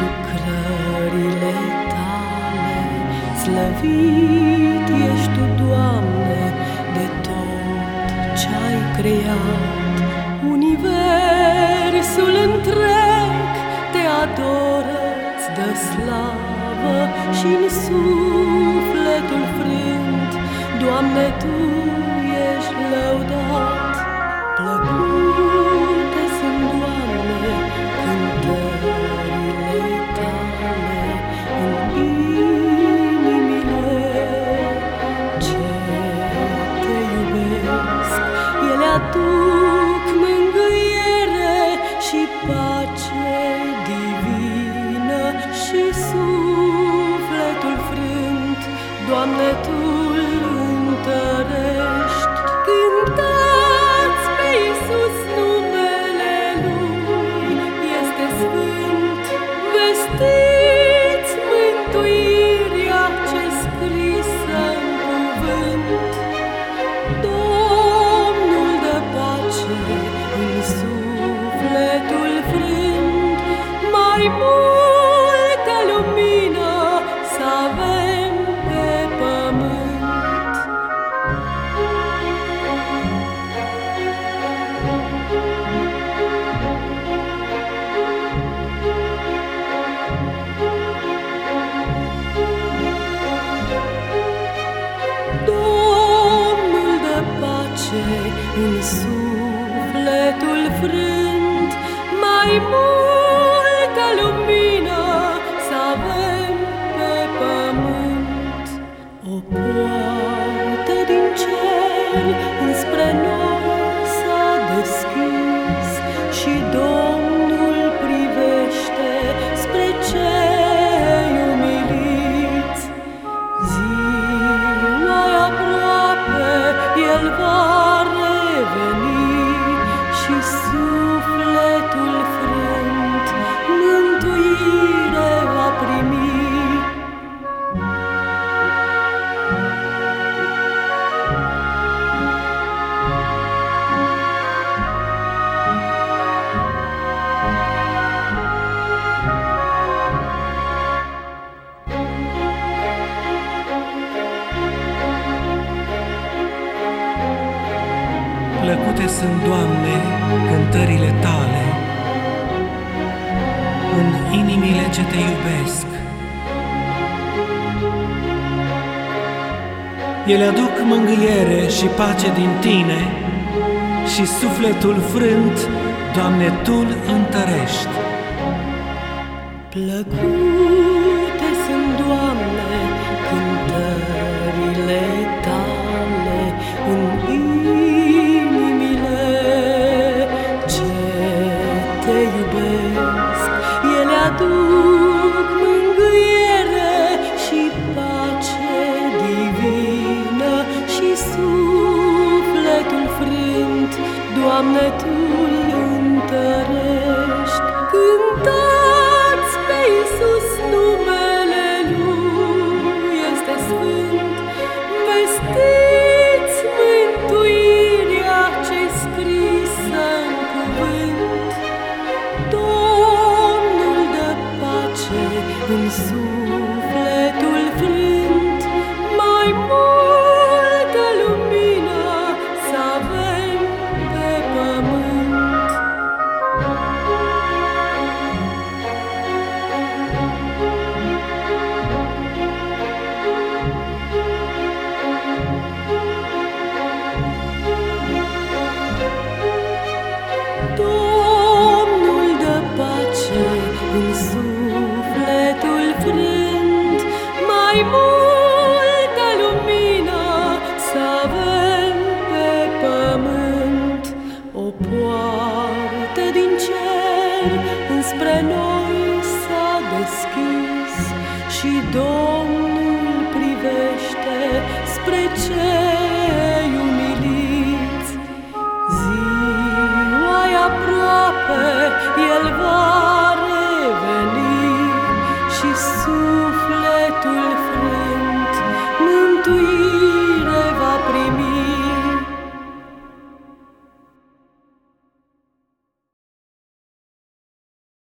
lucrările tale. Slăvit ești tu, Doamne, de tot ce-ai creat. Universul întreg te adoră, îți dă slavă și în sufletul frânt, Doamne, Tu în sufletul frânt, mai multă lumină să avem pe pământ. O poartă din cer înspre noi Plăcute sunt, Doamne, cântările Tale în inimile ce Te iubesc. Ele aduc mângâiere și pace din Tine și sufletul frânt, Doamne, Tu-l întărești. Plăcute sunt, Doamne, cântările Tale în sufletul deschis și Domnul privește spre cer.